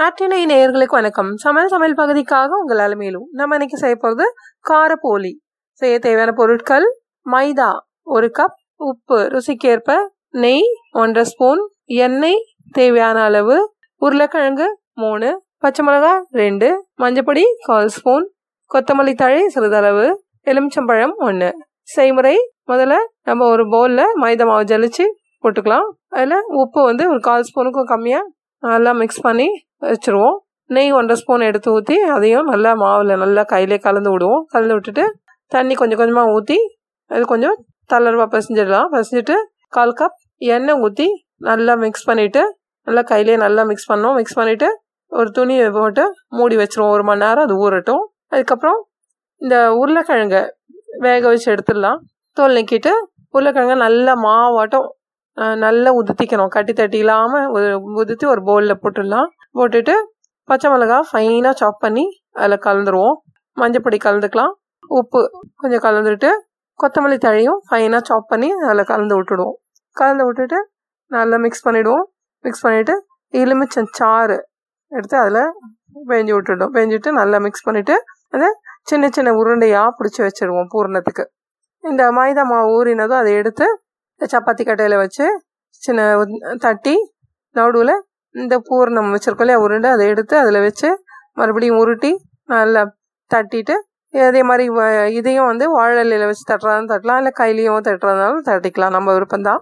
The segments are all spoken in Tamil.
நாட்டினை நேயர்களுக்கு வணக்கம். சமையல் சமையல் பகுதிக்காக உங்கள் அலமையிலும் நம்ம இன்னைக்கு செய்ய போகிறது காரப்போலி. செய்ய தேவையான பொருட்கள் மைதா ஒரு கப் உப்பு ருசிக்கேற்ப நெய் ஒன்றரை ஸ்பூன் எண்ணெய் தேவையான அளவு உருளைக்கிழங்கு மூணு பச்சை மிளகா ரெண்டு மஞ்சப்பொடி கால் ஸ்பூன் கொத்தமல்லி தழை சிறிதளவு எலுமிச்சம்பழம் ஒன்று செய்முறை முதல்ல நம்ம ஒரு பவுலில் மைதா மாவு ஜலிச்சு போட்டுக்கலாம். அதில் உப்பு வந்து ஒரு கால் ஸ்பூனுக்கும் கம்மியாக நல்லா மிக்ஸ் பண்ணி வச்சுருவோம். நெய் ஒன்றரை ஸ்பூன் எடுத்து ஊற்றி அதையும் நல்லா மாவில் நல்லா கையிலே கலந்து விடுவோம். கலந்து விட்டுட்டு தண்ணி கொஞ்சம் கொஞ்சமாக ஊற்றி அது கொஞ்சம் தளர்வாக பசிஞ்சிடலாம். பசிஞ்சிட்டு கால் கப் எண்ணெய் ஊற்றி நல்லா மிக்ஸ் பண்ணிவிட்டு நல்லா கையிலே நல்லா மிக்ஸ் பண்ணோம் மிக்ஸ் பண்ணிவிட்டு ஒரு துணியை போட்டு மூடி வச்சுருவோம். ஒரு மணி நேரம் அது ஊறட்டும். அதுக்கப்புறம் இந்த உருளைக்கிழங்கை வேக வச்சு எடுத்துடலாம். தோல் நீக்கிட்டு உருளைக்கிழங்க நல்லா மாவாட்டம் நல்லா உதுத்திக்கணும். கட்டி தட்டி இல்லாமல் உதுத்தி ஒரு பவுலில் போட்டுடலாம். போட்டுட்டு பச்சை மிளகா ஃபைனாக சாப் பண்ணி அதில் கலந்துருவோம். மஞ்சப்பொடி கலந்துக்கலாம். உப்பு கொஞ்சம் கலந்துட்டு கொத்தமல்லி தழையும் ஃபைனாக சாப் பண்ணி அதில் கலந்து விட்டுடுவோம். கலந்து விட்டுட்டு நல்லா மிக்ஸ் பண்ணிவிடுவோம் மிக்ஸ் பண்ணிவிட்டு எலுமிச்சம் சாறு எடுத்து அதில் பெஞ்சு விட்டுடும் பெஞ்சுட்டு நல்லா மிக்ஸ் பண்ணிவிட்டு அதை சின்ன சின்ன உருண்டையாக பிடிச்சி வச்சுருவோம் பூரணத்துக்கு. இந்த மைதா மாவு ஊறினதும் அதை எடுத்து சப்பாத்தி கட்டையில் வச்சு சின்ன தட்டி நடுவில் இந்த பூர்ணம் வச்சுருக்கோம் இல்லையா? உருண்டை அதை எடுத்து அதில் வச்சு மறுபடியும் உருட்டி நல்லா தட்டிட்டு அதே மாதிரி இதையும் வந்து வாழலையில் வச்சு தட்டுறதாலும் தட்டலாம் இல்லை கையிலையும் தட்டுறதுனாலும் தட்டிக்கலாம். நம்ம விருப்பம் தான்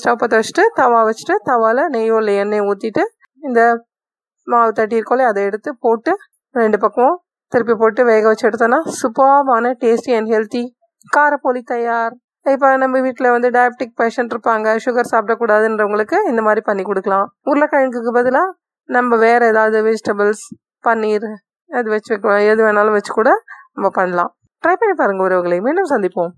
ஸ்டவ் பற்ற வச்சுட்டு தவா வச்சுட்டு தவாவில் நெய்யோ இல்லை எண்ணெய் ஊற்றிட்டு இந்த மாவு தட்டியிருக்கோலே அதை எடுத்து போட்டு ரெண்டு பக்கமும் திருப்பி போட்டு வேக வச்சு எடுத்தோன்னா சூப்பர்பான டேஸ்டி அண்ட் ஹெல்த்தி காரப்பொலி தயார். இப்போ நம்ம வீட்டில் வந்து டயபெட்டிக் பேஷண்ட் இருப்பாங்க சுகர் சாப்பிடக்கூடாதுன்றவங்களுக்கு இந்த மாதிரி பண்ணி கொடுக்கலாம். உருளைக்கிழங்குக்கு பதிலாக நம்ம வேறு ஏதாவது வெஜிடபிள்ஸ் பன்னீர் அது வச்சு எது வேணாலும் வச்சு கூட நம்ம பண்ணலாம். ட்ரை பண்ணி பாருங்கள் உறவுகளை மீண்டும் சந்திப்போம்.